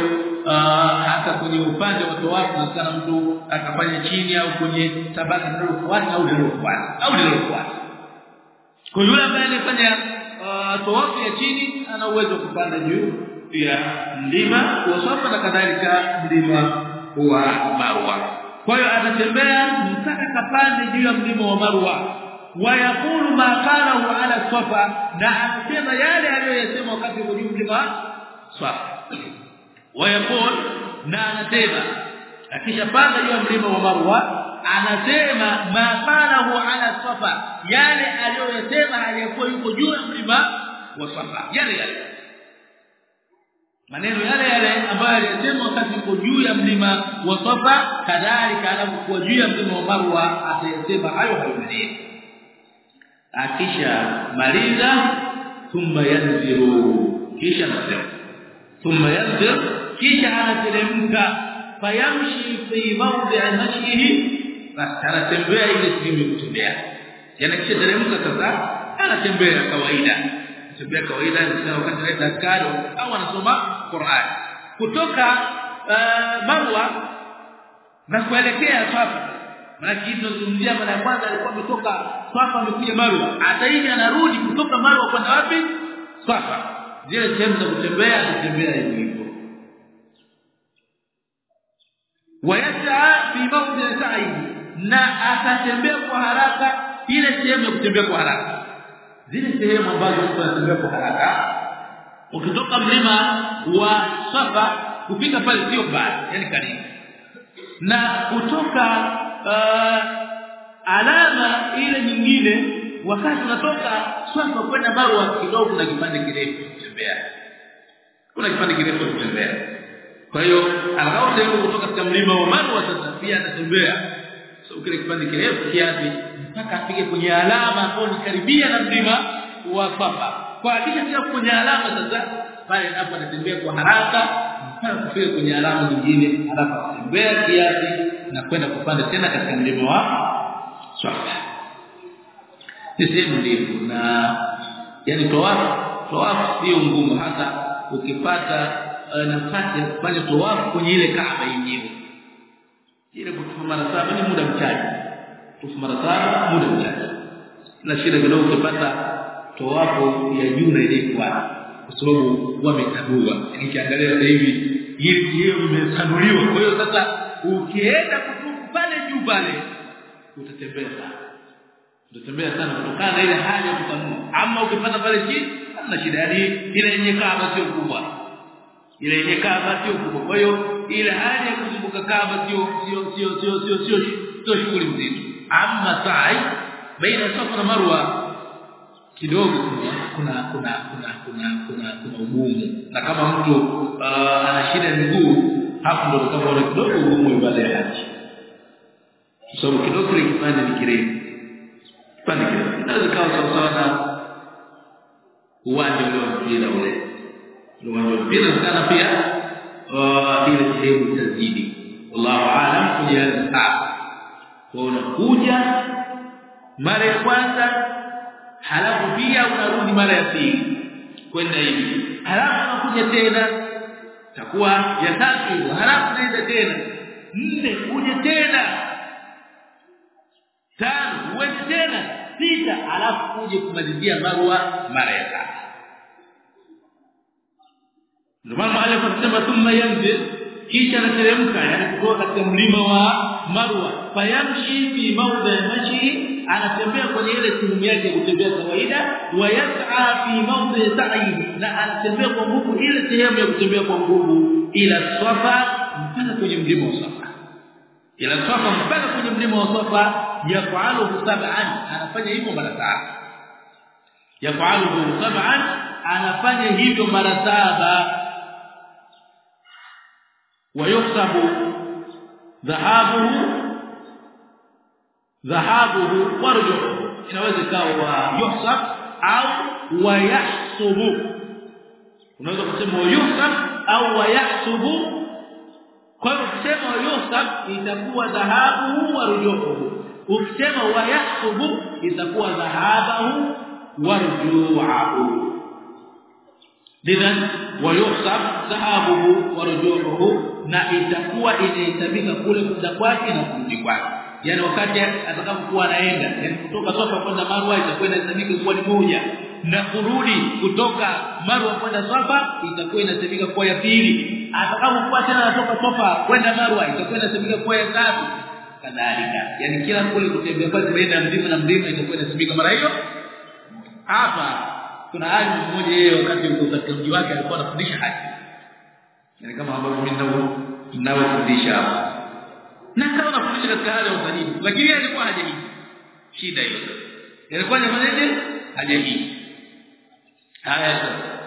hata kwenye upande wa tawafu sana mtu akafanya chini au kwenye tabaka linalofuata au linalofuata au linalofuata kwa yule ambaye anafanya tawafu ya chini ana uwezo wa kupanda juu ya mlima wa Safa na kadhalika mlima wa Marwa. Kwa hiyo anatembea mtaka kapande juu ya mlima wa Marwa. Wayakulu qalahu ala Safa na anasema yale aliyosema wakati kwenye mlima Safa wayakul na anasema. Akishapanda juu ya mlima wa Marwa anasema ma qalahu ala Safa. Yale aliyosema aliyekuwa yuko juu ya mlima wa Safa. Yale yale. Maneno yale yale ambayo aliyosema wakati yuko juu ya mlima wa Safa kadhalika anapokuwa juu ya mlima wa Marwa atayasema hayo hayo maneno. Akisha maliza thumma yanziru. Kisha anasema thumma yanzir kisha anateremka fayamshi fi mawdi'i mashyihi basi anatembea ile sehemu kutembea yana kisha teremka sasa anatembea kawaida kutembea kawaida ni wakati anaenda kado au anasoma Qur'an kutoka Marwa na kuelekea Safa maana tunazungumzia mara ya kwanza alikuwa ametoka Safa amekuja Marwa hata hivi anarudi kutoka Marwa kwenda wapi Safa zile sehemu za kutembea anatembea hivyo. Wayasaa fi mawdi sa'i na atatembea kwa haraka ile sehemu ya kutembea kwa haraka. Zile sehemu ambazo mtu anatembea kwa haraka ukitoka mlima wa Safa kufika pale sio mbali yani karibu. Na kutoka uh, alama ile nyingine wakati unatoka swafa kwenda Marwa kidogo kuna kipande kirefu kutembea. Kuna kipande kirefu kutembea. Kwa hiyo anagawa sehemu kutoka katika mlima wa Marwa sasa pia anatembea so kile kipande kirefu kiasi mpaka afike kwenye alama ambayo ni karibia na mlima wa Safa kwa hakika pia kwenye alama sasa pale hapo anatembea kwa haraka mpaka kufika kwenye alama nyingine alafu atembea kiasi na kwenda kupanda tena katika mlima wa Safa ni sehemu ndefu na yani tawafu tawafu sio ngumu hata ukipata uh, nafasi ya kufanya tawafu kwenye ile Kaaba yenyewe. Ile kutufu mara saba ni muda mchache. Kutufu mara saba muda mchache. Na shida kidogo ukipata tawafu ya juu na ile kwa sababu wametanua nikiangalia sasa hivi hivi hiyo imetanuliwa kwa hiyo sasa ukienda kutufu pale juu pale utatembea sana. Utatembea sana kutokana na ile hali ya kutanua. Ama ukipata pale chini hamna shida yani ile yenye Kaaba sio kubwa. Ile yenye Kaaba sio kubwa. Kwa hiyo ile hali ya kuzunguka Kaaba sio sio sio sio sio sio sio shughuli nzito. Amma sa'i baina safa na marwa kidogo kuna kuna kuna kuna kuna kuna ugumu. Na kama mtu uh, ana shida miguu hapo ndo kama una kidogo ugumu ibada ya haji. Sababu kidogo kile kipande ni kirefu. Kipande kirefu. Inaweza kawa sawa sawa na uwanja ule mpira ule. Uwanja wa mpira sana pia. Uh, ile sehemu tazidi wallahu aalam kuja saa kwa unakuja mara ya kwanza halafu pia unarudi mara ya pili. Kwenda hivi. Halafu unakuja tena takuwa ya tatu halafu unaenda tena. Nne kuja tena. Tano uende tena sita alafu uje kumalizia marwa mara ya tatu. Ndio maana alifasema thumma yanzil kisha anateremka yani kutoka katika mlima wa Marwa. Fayamshi fi mawdhi mashi anatembea kwenye ile sehemu yake ya kutembea kawaida wa yas'a fi mawdhi sa'i na anatembea kwa nguvu ile sehemu ya kutembea kwa nguvu ila safa mpaka kwenye mlima wa safa. Ila safa mpaka kwenye mlima wa safa yafalu sab'an anafanya hivyo mara saba yafalu sab'an anafanya hivyo mara saba ويحسب ذهابه ذهابه ورجعه inaweza ikawa yuhsab au wayahsubu unaweza kusema yuhsab au wayahsubu kwa hiyo ukisema yuhsab itakuwa dhahabu wa rujuhu ukisema wayahsubu itakuwa dhahabahu wa rujuhu lidhan wayuhsab dhahabuhu wa rujuhu na itakuwa inahesabika kule kuja kwake na kurudi kwake. Yani wakati atakapokuwa anaenda yani kutoka Safa kwenda Marwa itakuwa inahesabika kuwa ni moja na kurudi kutoka Marwa kwenda Safa itakuwa inahesabika kuwa ya pili. Atakapokuwa tena anatoka Safa kwenda Marwa itakuwa inahesabika kuwa ya tatu kadhalika. Yani kila kule kutembea kwa baina mlima na mlima itakuwa inasimika. Mara hiyo hapa kuna ali mmoja yeye wakati yuko katika mji wake alikuwa anafundisha haki. Yani kama ambavyo mimi ninao fundisha hapa. Na kama anafundisha katika hali ya usajili lakini alikuwa hajahiji shida hiyo alikuwa anafanyaje hajahiji haya sasa.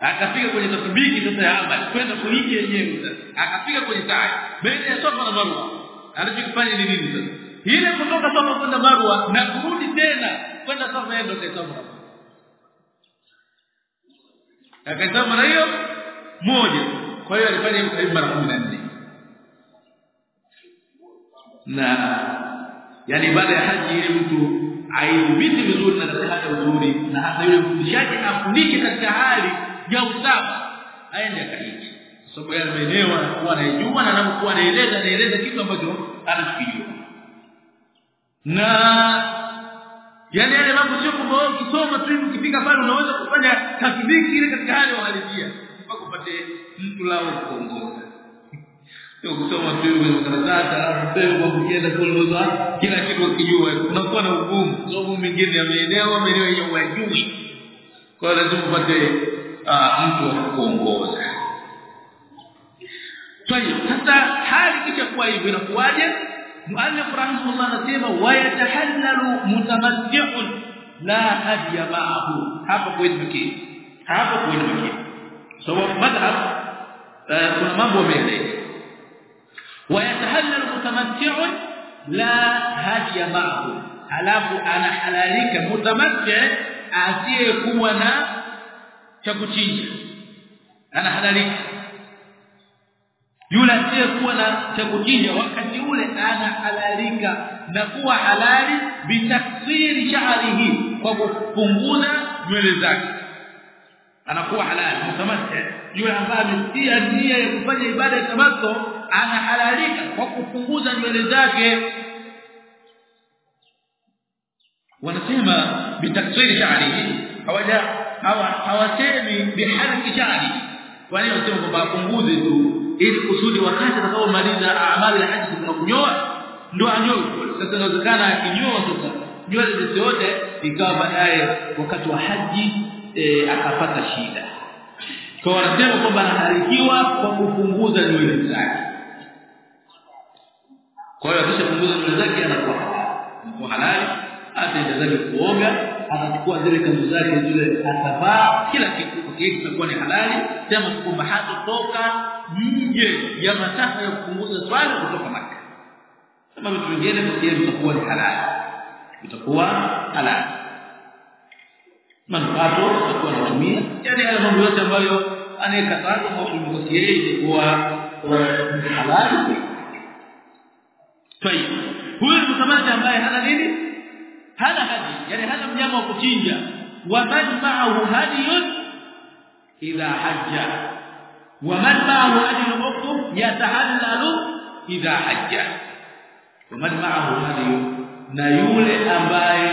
Akapiga kwenye tasbiki sasa ya Amal kwenda kuhiji yenyewe sasa. Akapiga kwenye taa mbele ya sofa na Marwa anachokifanya ni nini sasa? Ile kutoka Safa kwenda Marwa na kurudi tena kwenda Safa ndio kaisoma akaisoma mara hiyo moja. Kwa hiyo alifanya hiyo karibu mara 14 na yani baada ya haji ile mtu aidhibiti vizuri na katika hali nzuri na hata yule mfundishaji afunike katika hali ya usafi aende akahiji sababu yale maeneo anakuwa anajua na anapokuwa anaeleza anaeleza kitu ambacho anachokijua na yani yale mambo sio kwamba wewe ukisoma tu ukifika pale unaweza kufanya tasbiki ile katika hali uhalisia mpaka upate mtu lao kuongoza. [laughs] Sio kusoma tu kwenye karatasi alafu sasa kwa kukienda kuongoza kila kitu ukijua unakuwa na ugumu. Sababu mwingine ameelewa ameelewa hiyo wajui kwa lazima upate mtu wa kuongoza hiyo sasa hali kisha kuwa hivyo inakuwaje muallif rahimahullah anasema wayatahallalu mutamatti'un la hadiya ma'ahu hapa kwetu mkii hapa kwetu mkii sababu madhhab kuna mambo mengi wayatahallalu mutamatti'un la hadiya ma'ahu halafu anahalalika mutamatti' asiyekuwa na cha kuchinja anahalalika yule asiyekuwa na cha kuchinja wakati ule ana halalika na kuwa halali bitaksiri sha'rihi kwa kupunguza nywele zake. Anakuwa halali. Mtamatti yule ambaye ametia nia ya kufanya ibada ya tamato ana halalika kwa kupunguza nywele zake. Wanasema bitaksiri sha'rihi. Hawaja hawasemi bihalki sha'rihi. Nini wanasema kwamba apunguze tu ili kusudi wakati atakapomaliza amali ya haji kuna kunyoa ndio anyoe sasa inawezekana akinyoa sasa nywele zote ikawa baadaye wakati wa haji e, akapata shida. Kwa wanasema kwamba anaharikiwa kwa kupunguza nywele zake. Kwa hiyo akishapunguza nywele zake anakuwa halali ataenda zake kuoga atachukua zile kanzu zake zile atavaa kila kitu. Kile kitakuwa ni halali. Sema kwamba hatotoka nje ya masafa ya kupunguza swala kutoka maka kama vitu vingine pekee vitakuwa ni halali. Itakuwa halali. Manukato atakuwa anatumia yani haya mambo yote ambayo anayekataza kwa yeye itakuwa halali. Tayeb. huyo mtamaji ambaye hana nini? Hana hadi, yani hana mnyama wa kuchinja. Wa man ma'ahu hadiyun idha hajja. Wa man ma'ahu hadiyun ukhtu yatahallalu idha hajja. Wa man ma'ahu hadiyun na yule ambaye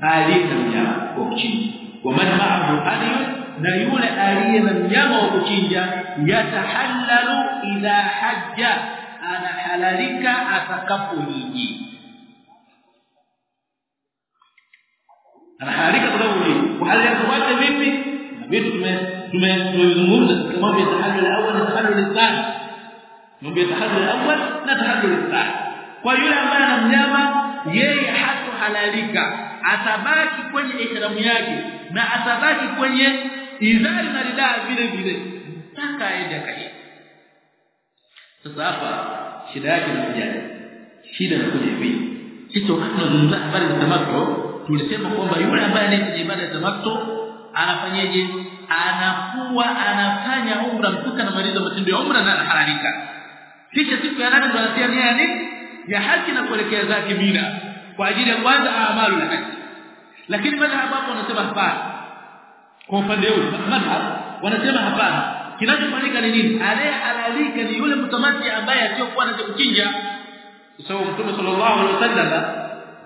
alina mnyama wa kuchinja. Wa man ma'ahu hadiyun na yule aliye na mnyama wa kuchinja yatahallalu idha hajja anahalalika atakapohiji anahalalika hali kuhalalika kwake vipi? Na vitu tumezungumza katika mambo ya tahallul awwal na tahallul thani. Mambo ya tahallul awwal na tahallul thani. Kwa yule ambaye ana mnyama yeye hatohalalika. Atabaki kwenye ihramu yake na atabaki kwenye izari na ridaa vile vile mpaka aende akaje. Sasa hapa shida yake inakuja. Shida inakuja hivi. Sisi tunazungumza habari za tamattu tulisema kwamba yule ambaye anayefanya ibada ya tamattu anafanyaje? Anakuwa anafanya umra mpaka anamaliza matendo ya umra na anahalalika. Kisha siku ya nane ndo anatia nia ya haji na kuelekea zake Mina kwa ajili ya kwanza amalu la haki lakini madhhabu hapo wanasema hapana. Kwa upande huu madhhabu wanasema hapana. Kinachofanyika ni nini? Anayehalalika ni yule mtamati ambaye asiyokuwa na kuchinja. Kwa sababu mtume sallallahu alaihi wasallam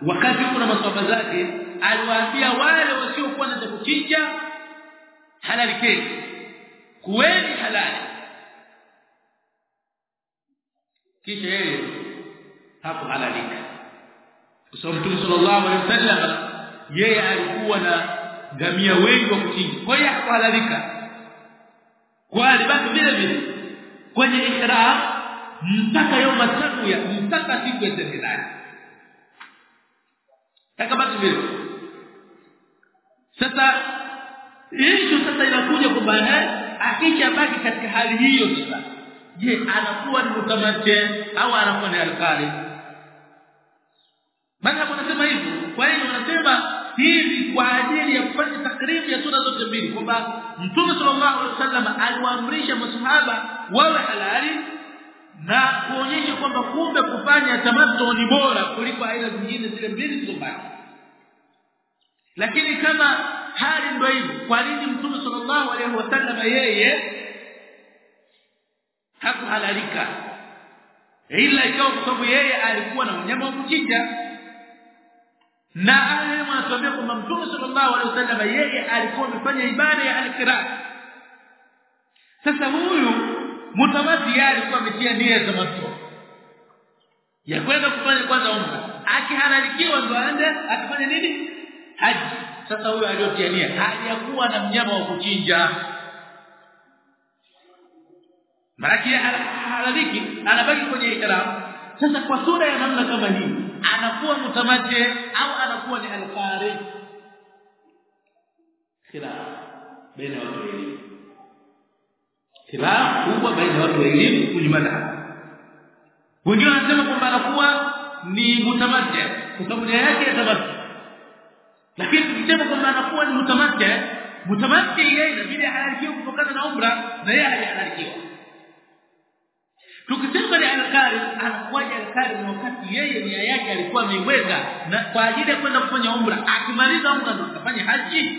wakati kuna na maswahaba zake aliwaambia wale wasiokuwa na kuchinja halalikeni kuweni halali. Kisha yeye hapo halalika. Kwa sababu mtume sallallahu alaihi wasallam yeye alikuwa na gamia wengi wa kuchinja. Kwa hiyo hakuhalalika kwa alibaki vile vile. Kwenye ihram mpaka yoma ya mpaka siku ya takabaki vile. Sasa hiyo sasa inakuja kwamba akisha baki katika hali hiyo sasa. Je anakuwa ni mtamate au anakuwa ni alkali? Maana wanasema hivi. Kwa hiyo wanasema hivi kwa ajili ya kufanya takrimu ya sura zote mbili kwamba Mtume sallallahu alaihi wasallam aliwaamrisha masahaba wawe halali na kuonyesha kwamba kumbe kufanya tamattu ni bora kuliko aina zingine zile mbili zilizobaki. Lakini kama hali ndio hivyo kwa nini Mtume sallallahu alaihi wasallam yeye hakuhalalika? Ila ikawa kwa sababu yeye alikuwa na unyama wa kuchinja na alimu anatuambia kwamba Mtume sallallahu alaihi wasallam yeye alikuwa amefanya ibada ya al-qiraa sasa huyu mutamati yeye alikuwa ametia nia ya tamattu ya kwenda kufanya kwanza umra. Akihalalikiwa ndo aende atafanya nini? Haji. Sasa huyo aliyotia nia hajakuwa na mnyama wa kuchinja. Maraki halaliki anabaki kwenye ihram. Sasa kwa sura ya namna kama hii anakuwa mutamaje au anakuwa ni al-qari? Khilaf. Baina wawili khilaf kubwa baina watu wa kwenye madhhabu wengine wanasema kwamba anakuwa ni mutamaje kwa sababu nia yake yatabaki lakini tukisema kwamba anakuwa ni mutamaje mutamaje yeye inabidi ahalalikiwe kutokana na umra na yeye hajahalalikiwa tukisema ni alkari anakuwaje alkari na wakati yeye nia yake alikuwa ameiweka na kwa ajili ya kwenda kufanya umra. Akimaliza umra ndo atafanya haji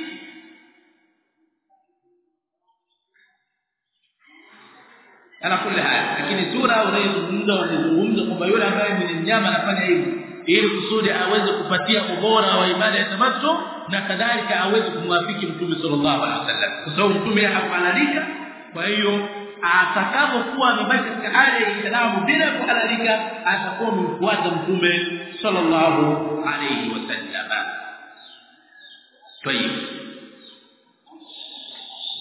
ana kule haya. Lakini sura unayozungumza unazungumza kwamba yule ambaye mwenye mnyama anafanya hivi ili kusudi aweze kupatia ubora wa ibada ya tamattu na kadhalika aweze kumwafiki mtume sallallahu alaihi wasallam. Kwa sababu mtume hakuhalalika kwa hiyo atakapokuwa amebaki katika hali ya islamu bila kuhalalika atakuwa mfuata mtume sallallahu alaihi wasallam. Tayib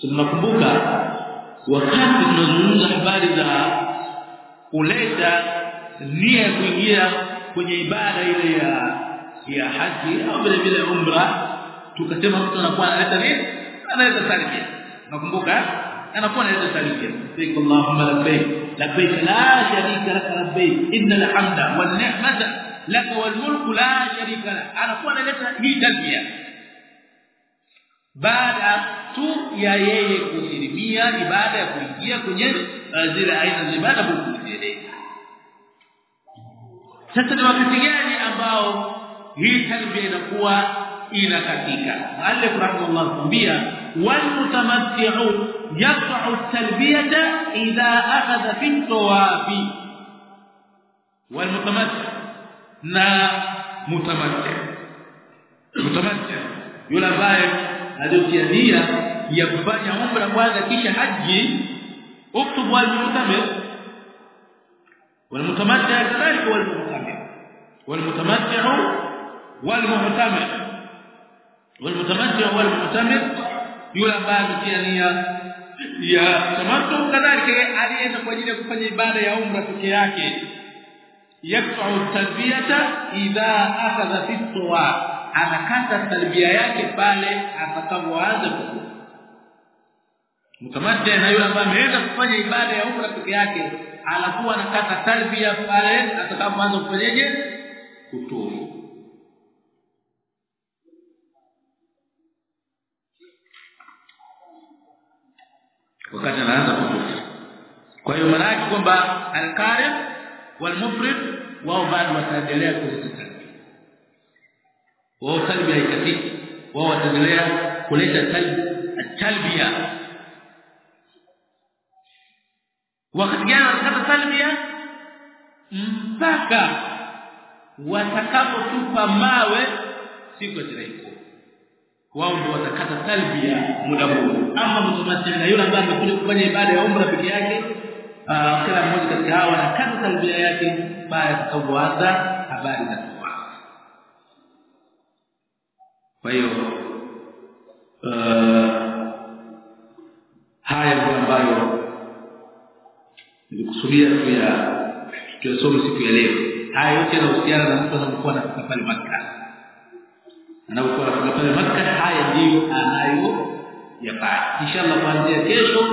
tunakumbuka wakati tunazungumza habari za kuleta nia kuingia kwenye ibada ile ya ya haji au vile vile umra tukasema mtu anakuwa analeta nini analeta talbia nakumbuka anakuwa analeta talbia labbaik allahumma labbaik labbaik la sharika lak labbaik innal hamda wan ni'mata lak wal mulku la sharika lak anakuwa analeta hii talbia baada tu ya yeye kusilimia ibada ya kuingia kwenye zile aina za ibada bukuzieleza sasa ni wakati gani ambao hii talbia inakuwa inakatika? Muallif rahimahullah kumbia wal mutamatti'u yaqta'u talbiyata idha akhadha fi tawafi wal na mutamatti mutamatti yule ambaye aliyotia ya kufanya umra kwanza kisha haji uktub wal mutamatti wal mutamatti kadhalika wal mutamatti wal mutamatti wal mutamatti والمتمتع والمعتمر yule ambaye nia ya tamattu kadhalika alienda kwa ajili ya kufanya ibada ya umra peke yake yakfa'u talbiyata idha akhadha fi tawa anakata talbia yake pale atakapoanza mtamati na yule ambaye ameenda kufanya ibada ya umra peke yake anakuwa anakata talbia pale atakapoanza kufanyaje? Kutufu wakati anaanza kutufu kwa hiyo maana yake kwamba al-qarib wal-mufrid wao bado wataendelea kuzitaka wao talbia ikatiki wao wataendelea kuleta talbia. Wakati gani wanakata talbia? Mpaka watakapotupa mawe siku ya tarehe wao ndio watakata talbia muda huo. Ama mtumatia na yule ambaye amekuja kufanya ibada ya umra peke yake kila mmoja kati yao anakata talbia yake baada ya kuanza habari za tawaf kwa hiyo haya ndio ambayo nilikusudia tu ya tuyasome siku ya leo. Haya yote yanahusiana na mtu anapokuwa anafika pale Makkah. Anapokuwa anafika pale Makkah haya ndiyo anayo yafanya inshallah kuanzia kesho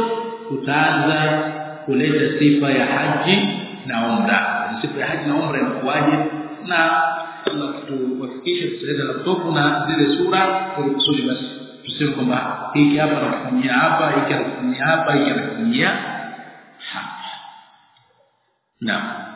tutaanza kuleta sifa ya haji na umra. Sifa ya haji na umra inakuwaje? Na Allah tuwafikishe tusilete laptop na zile sura kwa kusudi basi. Tuseme kwamba hiki hapa nakufanyia hapa hiki nakufanyia hapa hiki nakufanyia hapa. Naam